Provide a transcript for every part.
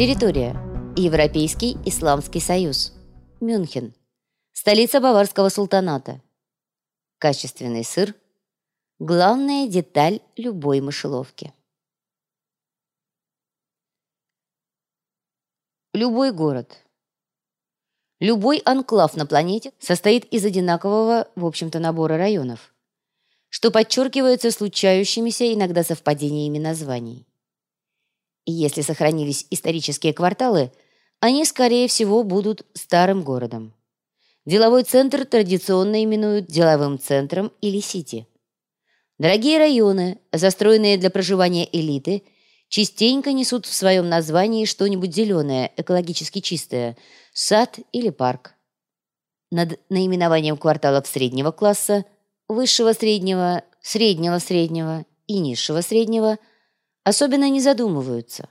Территория. Европейский Исламский Союз. Мюнхен. Столица Баварского султаната. Качественный сыр. Главная деталь любой мышеловки. Любой город. Любой анклав на планете состоит из одинакового, в общем-то, набора районов, что подчеркивается случающимися иногда совпадениями названий. Если сохранились исторические кварталы, они, скорее всего, будут старым городом. Деловой центр традиционно именуют деловым центром или сити. Дорогие районы, застроенные для проживания элиты, частенько несут в своем названии что-нибудь зеленое, экологически чистое – сад или парк. Над наименованием кварталов среднего класса, высшего среднего, среднего среднего и низшего среднего особенно не задумываются.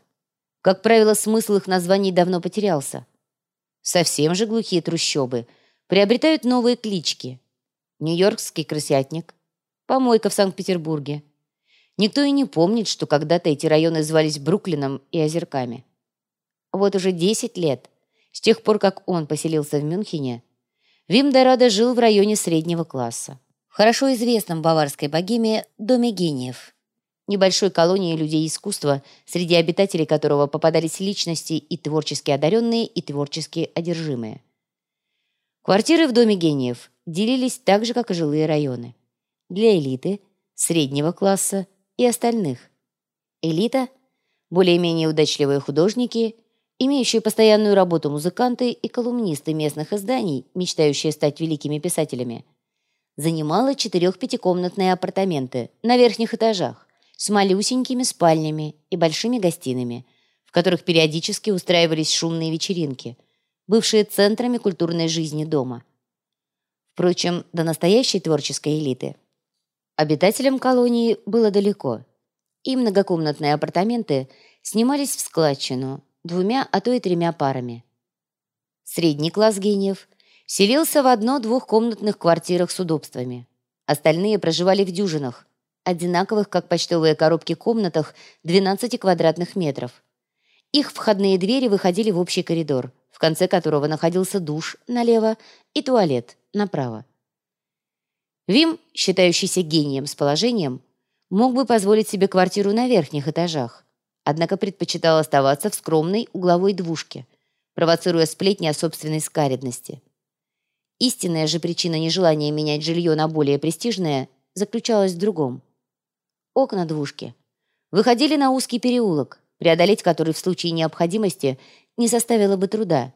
Как правило, смысл их названий давно потерялся. Совсем же глухие трущобы приобретают новые клички. Нью-Йоркский крысятник, помойка в Санкт-Петербурге. Никто и не помнит, что когда-то эти районы звались Бруклином и Озерками. Вот уже 10 лет – с тех пор, как он поселился в Мюнхене, Вим Дорадо жил в районе среднего класса, хорошо известном баварской богеме Доме гениев, небольшой колонии людей искусства, среди обитателей которого попадались личности и творчески одаренные, и творчески одержимые. Квартиры в Доме гениев делились так же, как и жилые районы. Для элиты, среднего класса и остальных. Элита – более-менее удачливые художники – имеющие постоянную работу музыканты и колумнисты местных изданий, мечтающие стать великими писателями, занимала четырех-пятикомнатные апартаменты на верхних этажах с малюсенькими спальнями и большими гостиными, в которых периодически устраивались шумные вечеринки, бывшие центрами культурной жизни дома. Впрочем, до настоящей творческой элиты обитателям колонии было далеко, и многокомнатные апартаменты снимались в складчину – двумя, а то и тремя парами. Средний класс гениев селился в одно-двухкомнатных квартирах с удобствами. Остальные проживали в дюжинах, одинаковых, как почтовые коробки, комнатах 12 квадратных метров. Их входные двери выходили в общий коридор, в конце которого находился душ налево и туалет направо. Вим, считающийся гением с положением, мог бы позволить себе квартиру на верхних этажах, однако предпочитал оставаться в скромной угловой двушке, провоцируя сплетни о собственной скаредности. Истинная же причина нежелания менять жилье на более престижное заключалась в другом. Окна двушки выходили на узкий переулок, преодолеть который в случае необходимости не составило бы труда.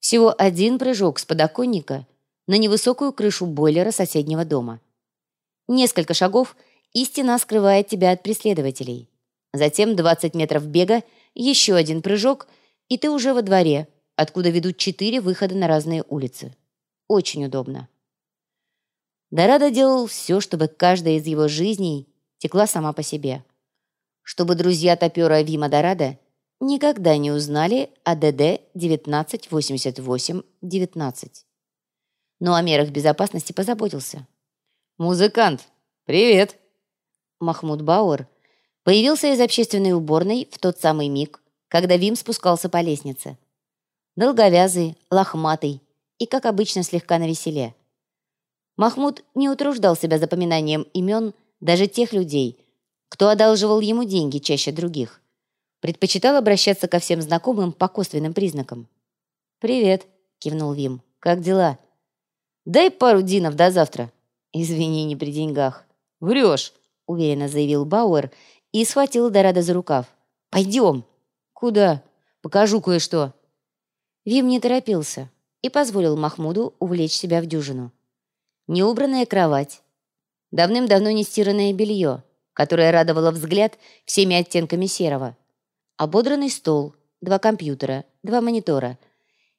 Всего один прыжок с подоконника на невысокую крышу бойлера соседнего дома. Несколько шагов, и стена скрывает тебя от преследователей. Затем 20 метров бега, еще один прыжок, и ты уже во дворе, откуда ведут четыре выхода на разные улицы. Очень удобно. Дорадо делал все, чтобы каждая из его жизней текла сама по себе. Чтобы друзья топера Вима Дорадо никогда не узнали о ДД 1988-19. Но о мерах безопасности позаботился. «Музыкант, привет!» Махмуд Бауэр Появился из общественной уборной в тот самый миг, когда Вим спускался по лестнице. Долговязый, лохматый и, как обычно, слегка навеселе. Махмуд не утруждал себя запоминанием имен даже тех людей, кто одалживал ему деньги чаще других. Предпочитал обращаться ко всем знакомым по косвенным признакам. «Привет», — кивнул Вим. «Как дела?» «Дай пару динов до завтра». «Извини, не при деньгах». «Врешь», — уверенно заявил Бауэр и схватил Дорадо за рукав. «Пойдем!» «Куда?» «Покажу кое-что!» Вим не торопился и позволил Махмуду увлечь себя в дюжину. Неубранная кровать, давным-давно не стиранное белье, которое радовало взгляд всеми оттенками серого, ободранный стол, два компьютера, два монитора,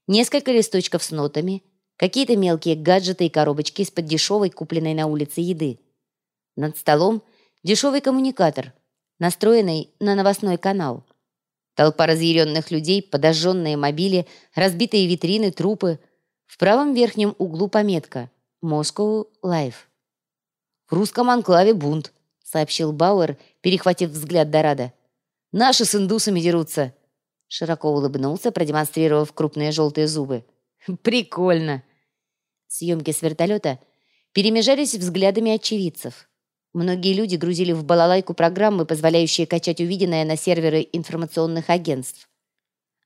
несколько листочков с нотами, какие-то мелкие гаджеты и коробочки из-под дешевой, купленной на улице еды. Над столом дешевый коммуникатор – настроенный на новостной канал. Толпа разъяренных людей, подожженные мобили, разбитые витрины, трупы. В правом верхнем углу пометка «Moscow Life». «В русском анклаве бунт», — сообщил Бауэр, перехватив взгляд Дорадо. «Наши с индусами дерутся». Широко улыбнулся, продемонстрировав крупные желтые зубы. «Прикольно!» Съемки с вертолета перемежались взглядами очевидцев. Многие люди грузили в балалайку программы, позволяющие качать увиденное на серверы информационных агентств,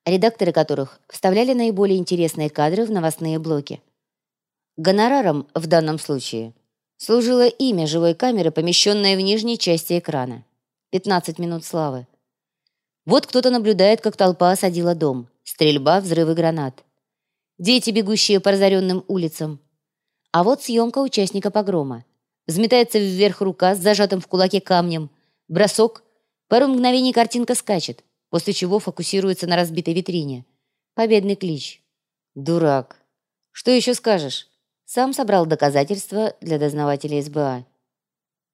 редакторы которых вставляли наиболее интересные кадры в новостные блоки. Гонораром в данном случае служило имя живой камеры, помещенное в нижней части экрана. 15 минут славы. Вот кто-то наблюдает, как толпа осадила дом. Стрельба, взрывы гранат. Дети, бегущие по разоренным улицам. А вот съемка участника погрома. Взметается вверх рука с зажатым в кулаке камнем. Бросок. Пару мгновений картинка скачет, после чего фокусируется на разбитой витрине. Победный клич. Дурак. Что еще скажешь? Сам собрал доказательства для дознавателей СБА.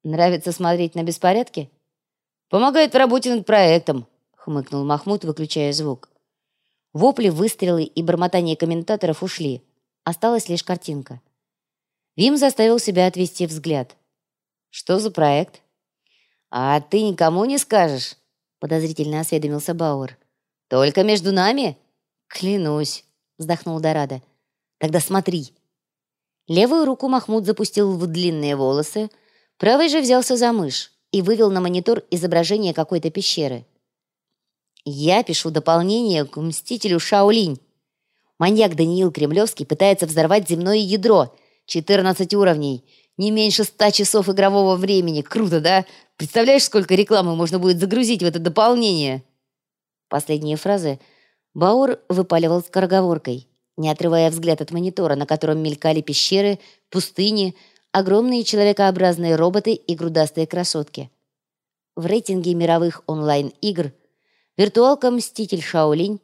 Нравится смотреть на беспорядки? Помогает в работе над проектом, хмыкнул Махмуд, выключая звук. Вопли, выстрелы и бормотание комментаторов ушли. Осталась лишь картинка. Вим заставил себя отвести взгляд. «Что за проект?» «А ты никому не скажешь?» подозрительно осведомился Бауэр. «Только между нами?» «Клянусь», вздохнул Дорадо. «Тогда смотри». Левую руку Махмуд запустил в длинные волосы, правый же взялся за мышь и вывел на монитор изображение какой-то пещеры. «Я пишу дополнение к «Мстителю Шаолинь». Маньяк Даниил Кремлевский пытается взорвать земное ядро — 14 уровней. Не меньше 100 часов игрового времени. Круто, да? Представляешь, сколько рекламы можно будет загрузить в это дополнение?» Последние фразы Баур выпаливал скороговоркой, не отрывая взгляд от монитора, на котором мелькали пещеры, пустыни, огромные человекообразные роботы и грудастые красотки. В рейтинге мировых онлайн-игр виртуалка «Мститель Шаолинь»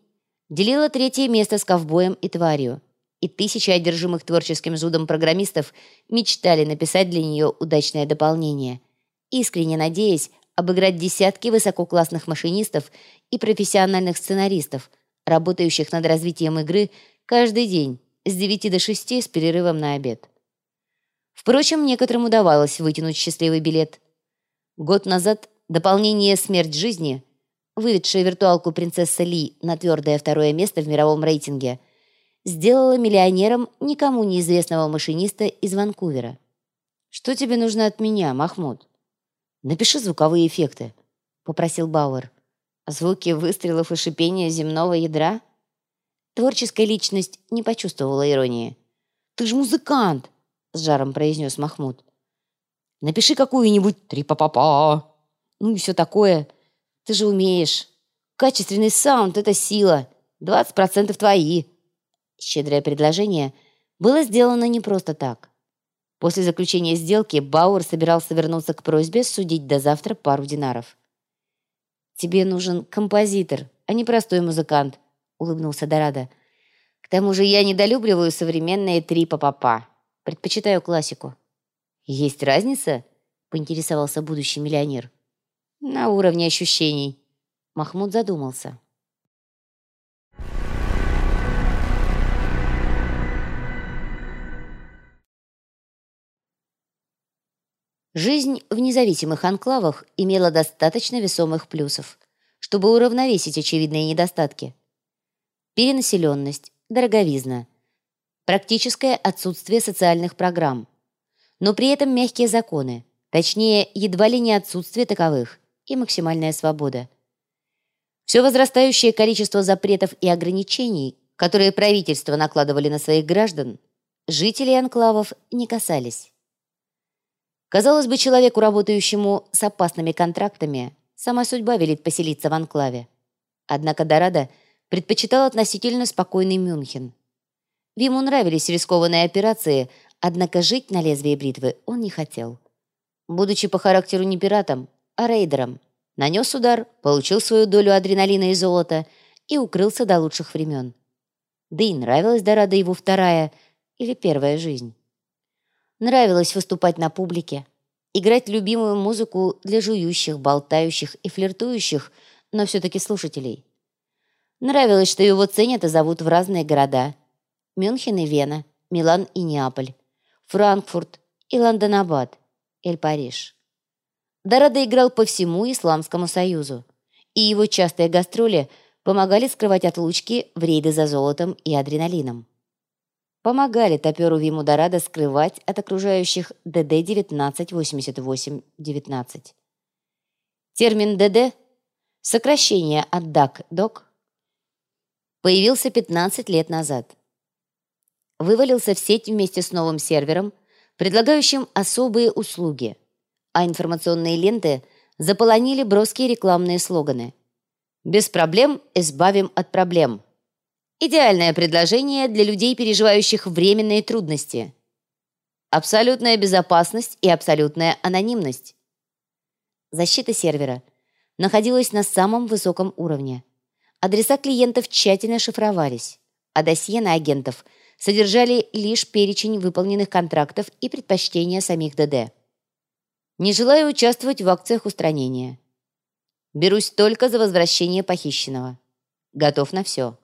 делила третье место с ковбоем и тварью и тысячи одержимых творческим зудом программистов мечтали написать для нее удачное дополнение, искренне надеясь обыграть десятки высококлассных машинистов и профессиональных сценаристов, работающих над развитием игры каждый день с 9 до 6 с перерывом на обед. Впрочем, некоторым удавалось вытянуть счастливый билет. Год назад дополнение «Смерть жизни», выведшее виртуалку принцесса Ли на твердое второе место в мировом рейтинге – сделала миллионером никому неизвестного машиниста из Ванкувера. «Что тебе нужно от меня, Махмуд?» «Напиши звуковые эффекты», — попросил Бауэр. «Звуки выстрелов и шипения земного ядра?» Творческая личность не почувствовала иронии. «Ты же музыкант!» — с жаром произнес Махмуд. «Напиши какую-нибудь «три-па-па-па». Ну и все такое. Ты же умеешь. Качественный саунд — это сила. 20% твои. Щедрое предложение было сделано не просто так. После заключения сделки Бауэр собирался вернуться к просьбе судить до завтра пару динаров. «Тебе нужен композитор, а не простой музыкант», — улыбнулся Дорадо. «К тому же я недолюбливаю современные три па Предпочитаю классику». «Есть разница?» — поинтересовался будущий миллионер. «На уровне ощущений». Махмуд задумался. Жизнь в независимых анклавах имела достаточно весомых плюсов, чтобы уравновесить очевидные недостатки. Перенаселенность, дороговизна, практическое отсутствие социальных программ, но при этом мягкие законы, точнее, едва ли не отсутствие таковых, и максимальная свобода. Все возрастающее количество запретов и ограничений, которые правительства накладывали на своих граждан, жителей анклавов не касались. Казалось бы, человеку, работающему с опасными контрактами, сама судьба велит поселиться в анклаве. Однако Дорадо предпочитал относительно спокойный Мюнхен. Виму нравились рискованные операции, однако жить на лезвие бритвы он не хотел. Будучи по характеру не пиратом, а рейдером, нанес удар, получил свою долю адреналина и золота и укрылся до лучших времен. Да и нравилась Дорадо его вторая или первая жизнь. Нравилось выступать на публике, играть любимую музыку для жующих, болтающих и флиртующих, но все-таки слушателей. Нравилось, что его ценят и зовут в разные города. Мюнхен и Вена, Милан и Неаполь, Франкфурт и Лондонабад, Эль-Париж. Дорадо играл по всему Исламскому Союзу, и его частые гастроли помогали скрывать отлучки в рейды за золотом и адреналином. Помогали топеру Виму Дорадо скрывать от окружающих ДД-1988-19. Термин «ДД» — сокращение от DAC-DOC — появился 15 лет назад. Вывалился в сеть вместе с новым сервером, предлагающим особые услуги, а информационные ленты заполонили броские рекламные слоганы. «Без проблем избавим от проблем». Идеальное предложение для людей, переживающих временные трудности. Абсолютная безопасность и абсолютная анонимность. Защита сервера находилась на самом высоком уровне. Адреса клиентов тщательно шифровались, а досье на агентов содержали лишь перечень выполненных контрактов и предпочтения самих ДД. Не желаю участвовать в акциях устранения. Берусь только за возвращение похищенного. Готов на все.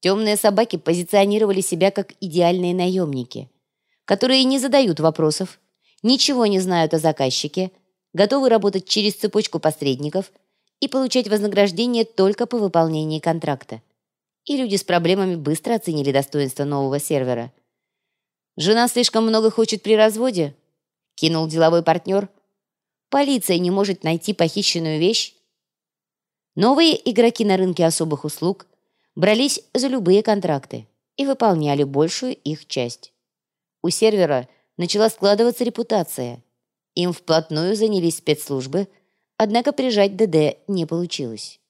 Темные собаки позиционировали себя как идеальные наемники, которые не задают вопросов, ничего не знают о заказчике, готовы работать через цепочку посредников и получать вознаграждение только по выполнении контракта. И люди с проблемами быстро оценили достоинство нового сервера. «Жена слишком много хочет при разводе?» — кинул деловой партнер. «Полиция не может найти похищенную вещь?» Новые игроки на рынке особых услуг брались за любые контракты и выполняли большую их часть. У сервера начала складываться репутация. Им вплотную занялись спецслужбы, однако прижать ДД не получилось.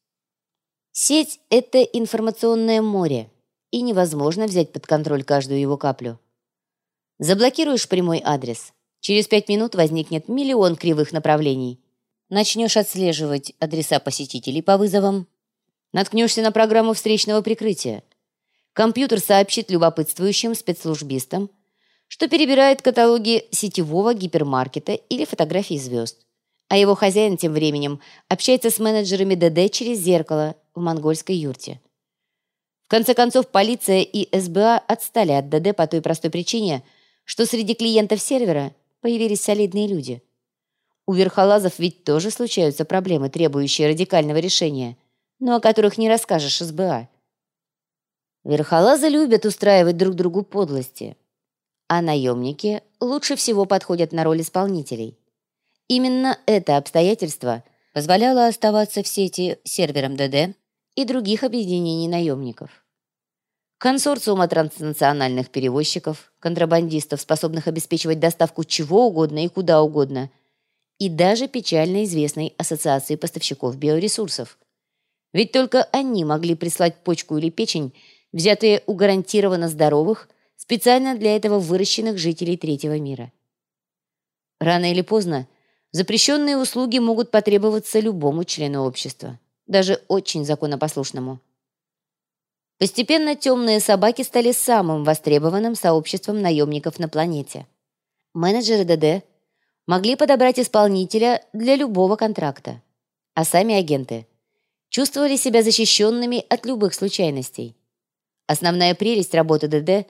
Сеть — это информационное море, и невозможно взять под контроль каждую его каплю. Заблокируешь прямой адрес, через пять минут возникнет миллион кривых направлений. Начнешь отслеживать адреса посетителей по вызовам, наткнешься на программу встречного прикрытия. Компьютер сообщит любопытствующим спецслужбистам, что перебирает каталоги сетевого гипермаркета или фотографий звезд. А его хозяин тем временем общается с менеджерами ДД через зеркало в монгольской юрте. В конце концов, полиция и СБА отстали от ДД по той простой причине, что среди клиентов сервера появились солидные люди. У верхолазов ведь тоже случаются проблемы, требующие радикального решения – но о которых не расскажешь СБА. Верхолазы любят устраивать друг другу подлости, а наемники лучше всего подходят на роль исполнителей. Именно это обстоятельство позволяло оставаться в сети сервером ДД и других объединений наемников. Консорциума транснациональных перевозчиков, контрабандистов, способных обеспечивать доставку чего угодно и куда угодно, и даже печально известной Ассоциации поставщиков биоресурсов – ведь только они могли прислать почку или печень, взятые у гарантированно здоровых, специально для этого выращенных жителей третьего мира. Рано или поздно запрещенные услуги могут потребоваться любому члену общества, даже очень законопослушному. Постепенно темные собаки стали самым востребованным сообществом наемников на планете. Менеджеры ДД могли подобрать исполнителя для любого контракта, а сами агенты чувствовали себя защищенными от любых случайностей. Основная прелесть работы ДД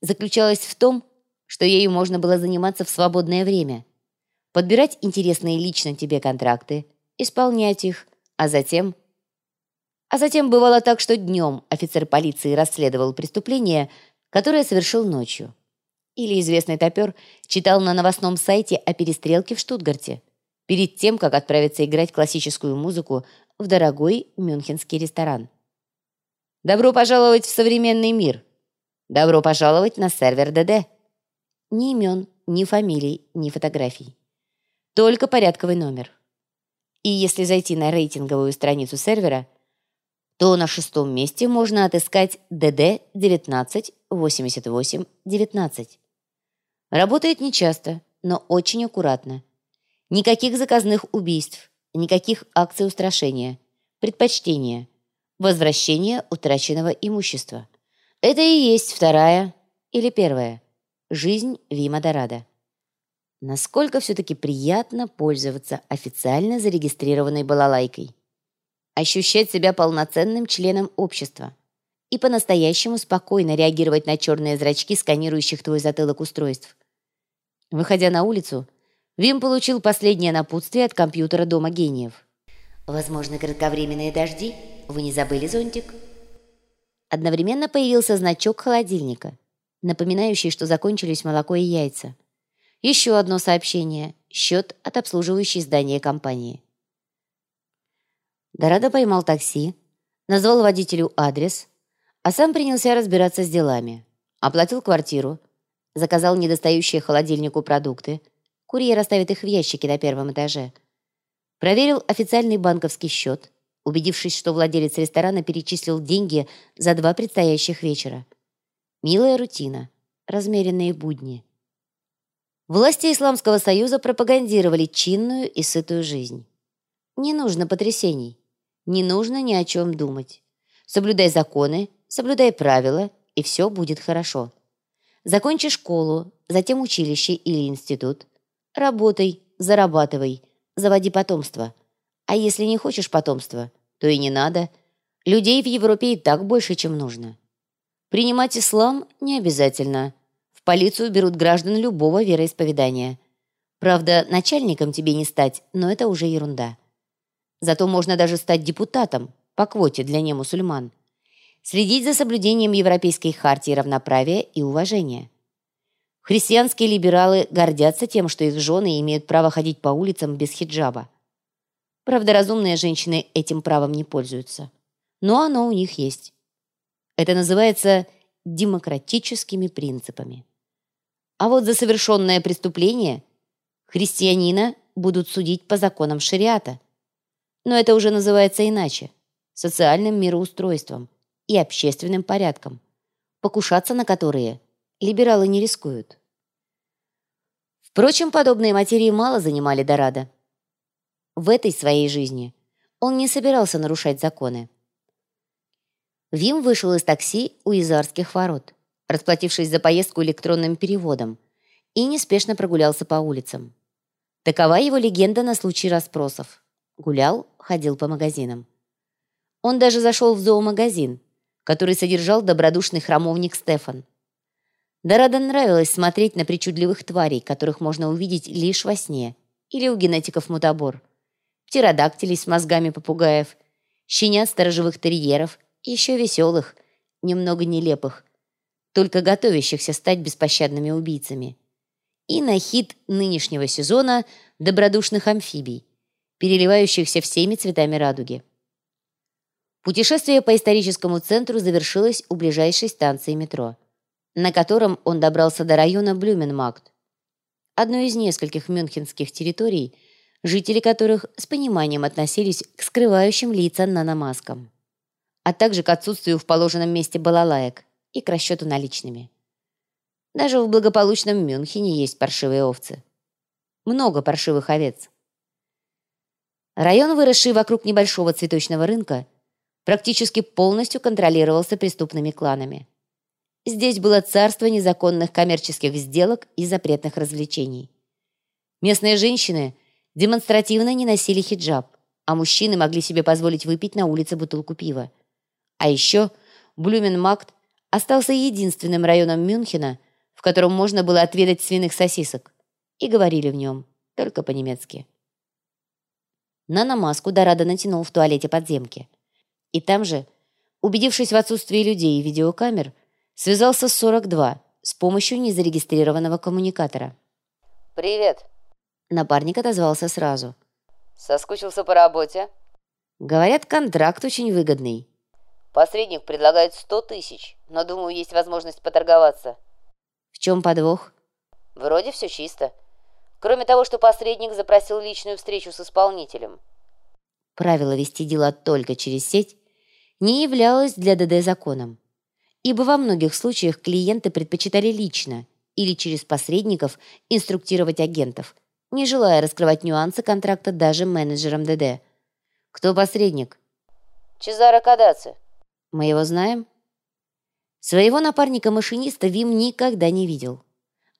заключалась в том, что ею можно было заниматься в свободное время, подбирать интересные лично тебе контракты, исполнять их, а затем... А затем бывало так, что днем офицер полиции расследовал преступление, которое совершил ночью. Или известный топер читал на новостном сайте о перестрелке в Штутгарте, перед тем, как отправиться играть классическую музыку в дорогой мюнхенский ресторан. «Добро пожаловать в современный мир! Добро пожаловать на сервер ДД!» Ни имен, ни фамилий, ни фотографий. Только порядковый номер. И если зайти на рейтинговую страницу сервера, то на шестом месте можно отыскать ДД 198819. Работает нечасто, но очень аккуратно. Никаких заказных убийств, Никаких акций устрашения, предпочтения, возвращения утраченного имущества. Это и есть вторая или первая жизнь Вима Дорадо. Насколько все-таки приятно пользоваться официально зарегистрированной балалайкой. Ощущать себя полноценным членом общества и по-настоящему спокойно реагировать на черные зрачки сканирующих твой затылок устройств. Выходя на улицу, Вим получил последнее напутствие от компьютера Дома гениев. Возможны кратковременные дожди, Вы не забыли зонтик? Одновременно появился значок холодильника, напоминающий, что закончились молоко и яйца. Еще одно сообщение. Счет от обслуживающей здания компании. Дорадо поймал такси, назвал водителю адрес, а сам принялся разбираться с делами. Оплатил квартиру, заказал недостающие холодильнику продукты. Курьер оставит их в ящике на первом этаже. Проверил официальный банковский счет, убедившись, что владелец ресторана перечислил деньги за два предстоящих вечера. Милая рутина, размеренные будни. Власти Исламского Союза пропагандировали чинную и сытую жизнь. Не нужно потрясений, не нужно ни о чем думать. Соблюдай законы, соблюдай правила, и все будет хорошо. Закончи школу, затем училище или институт. Работай, зарабатывай, заводи потомство – а если не хочешь потомства, то и не надо. Людей в Европе и так больше, чем нужно. Принимать ислам не обязательно. Полицию берут граждан любого вероисповедания. Правда, начальником тебе не стать, но это уже ерунда. Зато можно даже стать депутатом по квоте для немусульман. Следить за соблюдением Европейской хартии равноправия и уважения. Христианские либералы гордятся тем, что их жены имеют право ходить по улицам без хиджаба. Правда, разумные женщины этим правом не пользуются. Но оно у них есть. Это называется демократическими принципами. А вот за совершенное преступление христианина будут судить по законам шариата. Но это уже называется иначе – социальным мироустройством и общественным порядком, покушаться на которые либералы не рискуют. Впрочем, подобные материи мало занимали Дорадо. В этой своей жизни он не собирался нарушать законы. Вим вышел из такси у Изарских ворот, расплатившись за поездку электронным переводом, и неспешно прогулялся по улицам. Такова его легенда на случай расспросов. Гулял, ходил по магазинам. Он даже зашел в зоомагазин, который содержал добродушный храмовник Стефан. Дорадо нравилось смотреть на причудливых тварей, которых можно увидеть лишь во сне, или у генетиков мутабор – птеродактилей с мозгами попугаев, щенят сторожевых терьеров еще веселых, немного нелепых, только готовящихся стать беспощадными убийцами. И на хит нынешнего сезона добродушных амфибий, переливающихся всеми цветами радуги. Путешествие по историческому центру завершилось у ближайшей станции метро, на котором он добрался до района Блюменмагд, одной из нескольких мюнхенских территорий, жители которых с пониманием относились к скрывающим лица наномаскам, а также к отсутствию в положенном месте балалаек и к расчету наличными. Даже в благополучном Мюнхене есть паршивые овцы. Много паршивых овец. Район, выросший вокруг небольшого цветочного рынка, практически полностью контролировался преступными кланами. Здесь было царство незаконных коммерческих сделок и запретных развлечений. Местные женщины демонстративно не носили хиджаб, а мужчины могли себе позволить выпить на улице бутылку пива. А еще Блюменмакт остался единственным районом Мюнхена, в котором можно было отведать свиных сосисок, и говорили в нем только по-немецки. Наномаску Дорадо натянул в туалете подземки. И там же, убедившись в отсутствии людей и видеокамер, связался с 42 с помощью незарегистрированного коммуникатора. «Привет», Напарник отозвался сразу. «Соскучился по работе?» «Говорят, контракт очень выгодный». «Посредник предлагает сто тысяч, но, думаю, есть возможность поторговаться». «В чем подвох?» «Вроде все чисто. Кроме того, что посредник запросил личную встречу с исполнителем». Правило вести дела только через сеть не являлось для ДД законом, ибо во многих случаях клиенты предпочитали лично или через посредников инструктировать агентов – не желая раскрывать нюансы контракта даже менеджерам ДД. «Кто посредник?» «Чезаро Кадаци». «Мы его знаем?» Своего напарника-машиниста Вим никогда не видел.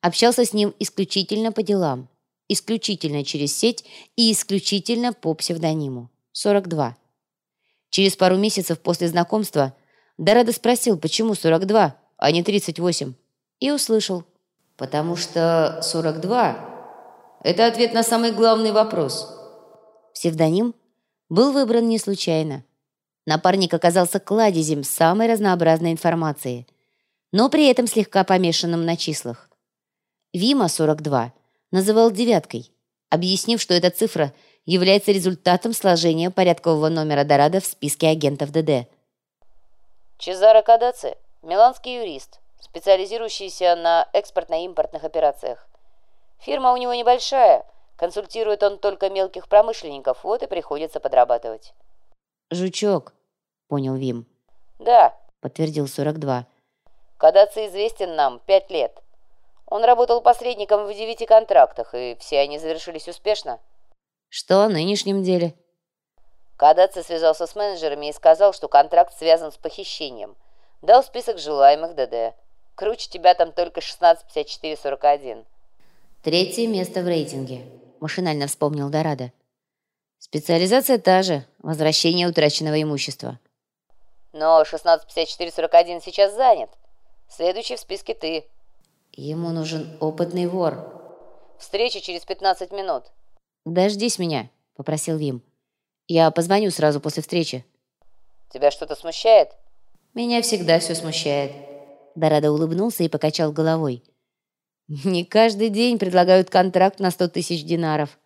Общался с ним исключительно по делам, исключительно через сеть и исключительно по псевдониму. 42. Через пару месяцев после знакомства Дорадо спросил, почему 42, а не 38, и услышал. «Потому что 42 это ответ на самый главный вопрос. Псевдоним был выбран не случайно. Напарник оказался кладезем самой разнообразной информации, но при этом слегка помешанным на числах. Вима 42 называл девяткой, объяснив, что эта цифра является результатом сложения порядкового номера Дорадо в списке агентов ДД. Чезаро Кадаци – миланский юрист, специализирующийся на экспортно-импортных операциях. Фирма у него небольшая, консультирует он только мелких промышленников, вот и приходится подрабатывать. «Жучок», — понял Вим. «Да», — подтвердил 42. «Кадаци известен нам пять лет. Он работал посредником в девяти контрактах, и все они завершились успешно». «Что о нынешнем деле?» Кадаци связался с менеджерами и сказал, что контракт связан с похищением. Дал список желаемых ДД. Круче тебя там только 165441. Третье место в рейтинге, машинально вспомнил Дорадо. Специализация та же – возвращение утраченного имущества. Но 165441 сейчас занят. Следующий в списке ты. Ему нужен опытный вор. Встреча через 15 минут. «Дождись меня», — попросил Вим. «Я позвоню сразу после встречи». «Тебя что-то смущает?» «Меня всегда все смущает». Дорадо улыбнулся и покачал головой. «Не каждый день предлагают контракт на сто тысяч динаров.